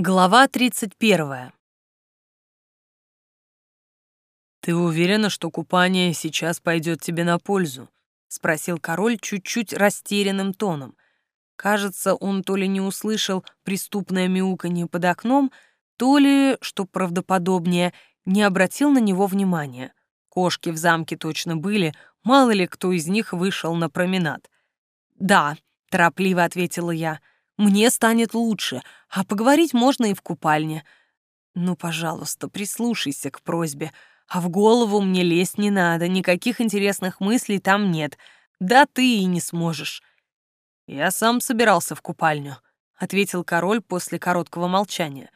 Глава 31. «Ты уверена, что купание сейчас пойдет тебе на пользу?» — спросил король чуть-чуть растерянным тоном. Кажется, он то ли не услышал преступное мяуканье под окном, то ли, что правдоподобнее, не обратил на него внимания. Кошки в замке точно были, мало ли кто из них вышел на променад. «Да», — торопливо ответила я, — мне станет лучше, а поговорить можно и в купальне. Ну, пожалуйста, прислушайся к просьбе. А в голову мне лезть не надо, никаких интересных мыслей там нет. Да ты и не сможешь. Я сам собирался в купальню, ответил король после короткого молчания.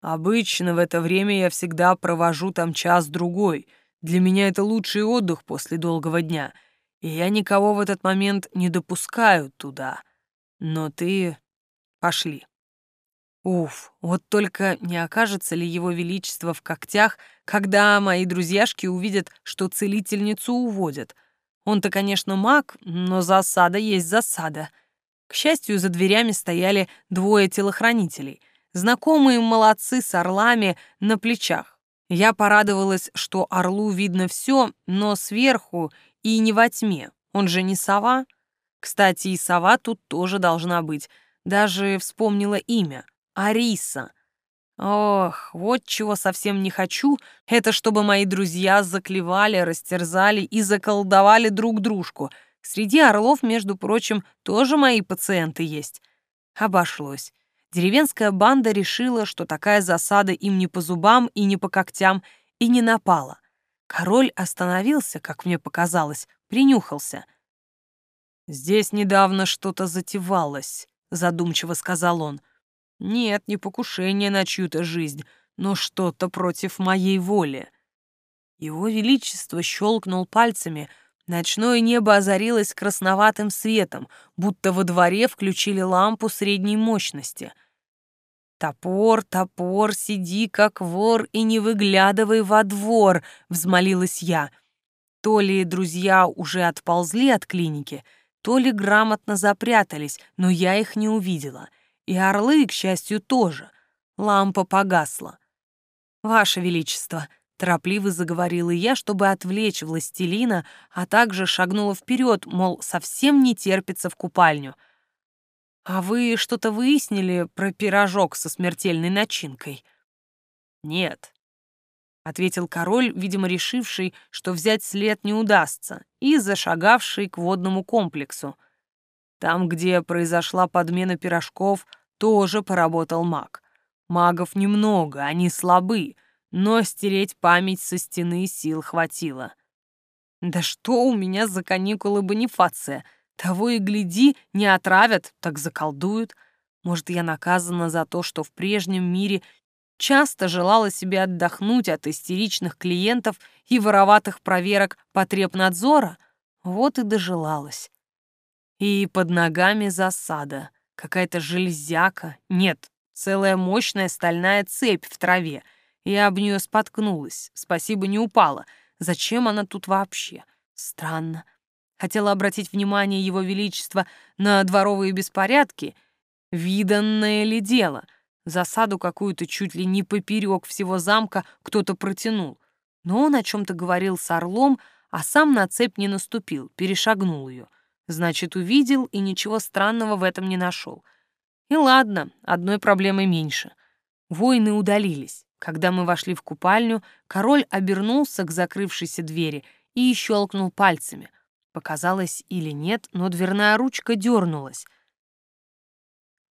Обычно в это время я всегда провожу там час-другой. Для меня это лучший отдых после долгого дня, и я никого в этот момент не допускаю туда. Но ты Пошли. Уф, вот только не окажется ли его величество в когтях, когда мои друзьяшки увидят, что целительницу уводят. Он-то, конечно, маг, но засада есть засада. К счастью, за дверями стояли двое телохранителей. Знакомые молодцы с орлами на плечах. Я порадовалась, что орлу видно все, но сверху и не во тьме. Он же не сова. Кстати, и сова тут тоже должна быть — даже вспомнила имя — Ариса. Ох, вот чего совсем не хочу, это чтобы мои друзья заклевали, растерзали и заколдовали друг дружку. Среди орлов, между прочим, тоже мои пациенты есть. Обошлось. Деревенская банда решила, что такая засада им не по зубам и не по когтям, и не напала. Король остановился, как мне показалось, принюхался. «Здесь недавно что-то затевалось», задумчиво сказал он. Нет, не покушение на чью-то жизнь, но что-то против моей воли. Его Величество щелкнул пальцами, ночное небо озарилось красноватым светом, будто во дворе включили лампу средней мощности. «Топор, топор, сиди как вор и не выглядывай во двор», — взмолилась я. То ли друзья уже отползли от клиники, — то ли грамотно запрятались, но я их не увидела. И орлы, к счастью, тоже. Лампа погасла. «Ваше Величество», — торопливо заговорила я, чтобы отвлечь властелина, а также шагнула вперед, мол, совсем не терпится в купальню. «А вы что-то выяснили про пирожок со смертельной начинкой?» «Нет», — ответил король, видимо, решивший, что взять след не удастся, и зашагавший к водному комплексу. Там, где произошла подмена пирожков, тоже поработал маг. Магов немного, они слабы, но стереть память со стены сил хватило. Да что у меня за каникулы Бонифация? Того и гляди, не отравят, так заколдуют. Может, я наказана за то, что в прежнем мире часто желала себе отдохнуть от истеричных клиентов и вороватых проверок потребнадзора, вот и дожелалась. И под ногами засада, какая-то железяка, нет, целая мощная стальная цепь в траве. Я об нее споткнулась, спасибо, не упала. Зачем она тут вообще? Странно. Хотела обратить внимание Его Величества на дворовые беспорядки. Виданное ли дело — Засаду какую-то чуть ли не поперек всего замка кто-то протянул. Но он о чем-то говорил с орлом, а сам на цепь не наступил, перешагнул ее. Значит, увидел и ничего странного в этом не нашел. И ладно, одной проблемой меньше. Воины удалились. Когда мы вошли в купальню, король обернулся к закрывшейся двери и щелкнул пальцами. Показалось или нет, но дверная ручка дернулась.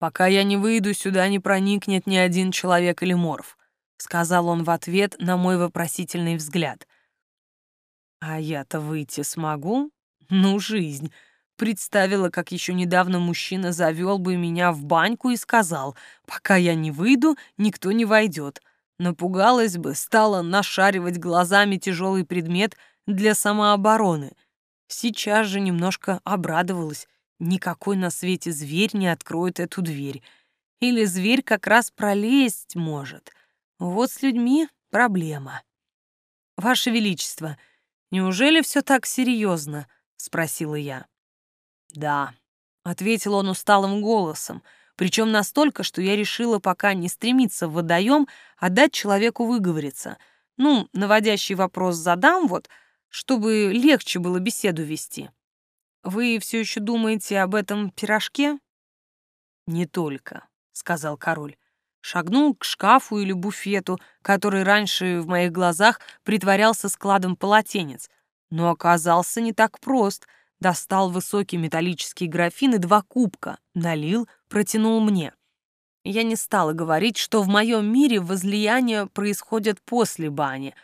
«Пока я не выйду, сюда не проникнет ни один человек или морф», — сказал он в ответ на мой вопросительный взгляд. «А я-то выйти смогу? Ну, жизнь!» Представила, как еще недавно мужчина завел бы меня в баньку и сказал, «Пока я не выйду, никто не войдет». Напугалась бы, стала нашаривать глазами тяжелый предмет для самообороны. Сейчас же немножко обрадовалась. Никакой на свете зверь не откроет эту дверь. Или зверь как раз пролезть может. Вот с людьми проблема. «Ваше Величество, неужели все так серьезно?» — спросила я. «Да», — ответил он усталым голосом. причем настолько, что я решила пока не стремиться в водоем, а дать человеку выговориться. Ну, наводящий вопрос задам вот, чтобы легче было беседу вести. Вы все еще думаете об этом пирожке? Не только, сказал король. Шагнул к шкафу или буфету, который раньше в моих глазах притворялся складом полотенец, но оказался не так прост. Достал высокий металлический графин и два кубка, налил, протянул мне. Я не стала говорить, что в моем мире возлияния происходят после бани,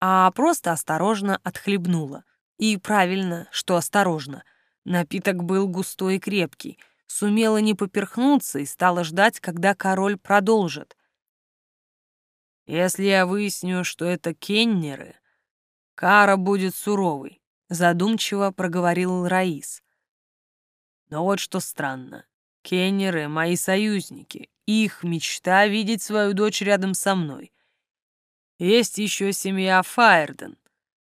а просто осторожно отхлебнула. И правильно, что осторожно. Напиток был густой и крепкий. Сумела не поперхнуться и стала ждать, когда король продолжит. «Если я выясню, что это кеннеры, Кара будет суровой, задумчиво проговорил Раис. Но вот что странно. Кеннеры — мои союзники. Их мечта — видеть свою дочь рядом со мной. Есть еще семья Файерден.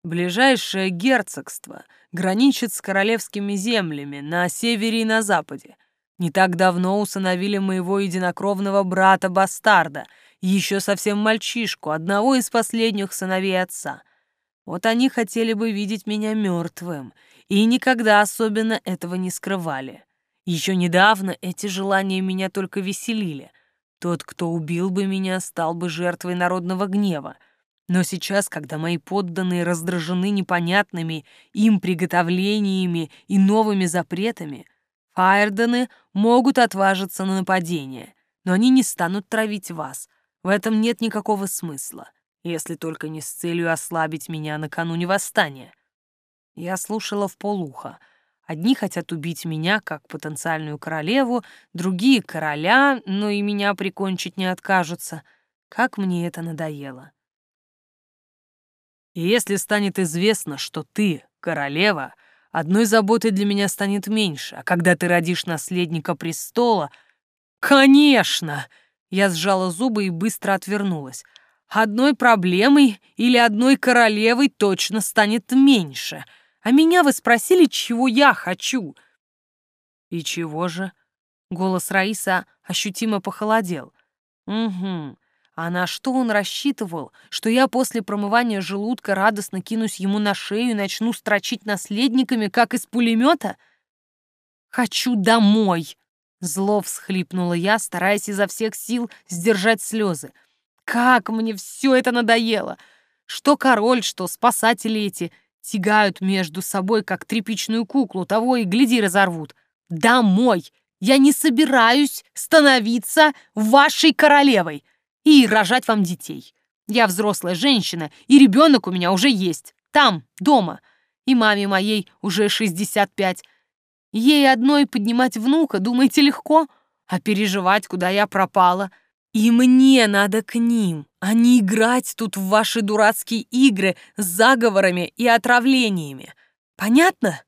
Ближайшее герцогство граничит с королевскими землями на севере и на западе. Не так давно усыновили моего единокровного брата-бастарда, еще совсем мальчишку, одного из последних сыновей отца — вот они хотели бы видеть меня мертвым, и никогда особенно этого не скрывали. Еще недавно эти желания меня только веселили. Тот, кто убил бы меня, стал бы жертвой народного гнева. Но сейчас, когда мои подданные раздражены непонятными им приготовлениями и новыми запретами, Файрдены могут отважиться на нападение, но они не станут травить вас. В этом нет никакого смысла если только не с целью ослабить меня накануне восстания. Я слушала в полухо. Одни хотят убить меня как потенциальную королеву, другие — короля, но и меня прикончить не откажутся. Как мне это надоело. И если станет известно, что ты — королева, одной заботы для меня станет меньше, а когда ты родишь наследника престола... Конечно! Я сжала зубы и быстро отвернулась. Одной проблемой или одной королевой точно станет меньше. А меня вы спросили, чего я хочу. И чего же? Голос Раиса ощутимо похолодел. Угу. А на что он рассчитывал? Что я после промывания желудка радостно кинусь ему на шею и начну строчить наследниками, как из пулемета? «Хочу домой!» Зло всхлипнула я, стараясь изо всех сил сдержать слезы. Как мне все это надоело! Что король, что спасатели эти тягают между собой, как тряпичную куклу, того и гляди разорвут. Домой! Я не собираюсь становиться вашей королевой и рожать вам детей. Я взрослая женщина, и ребенок у меня уже есть. Там, дома. И маме моей уже 65. Ей одной поднимать внука, думаете, легко? А переживать, куда я пропала — и мне надо к ним, а не играть тут в ваши дурацкие игры с заговорами и отравлениями. Понятно?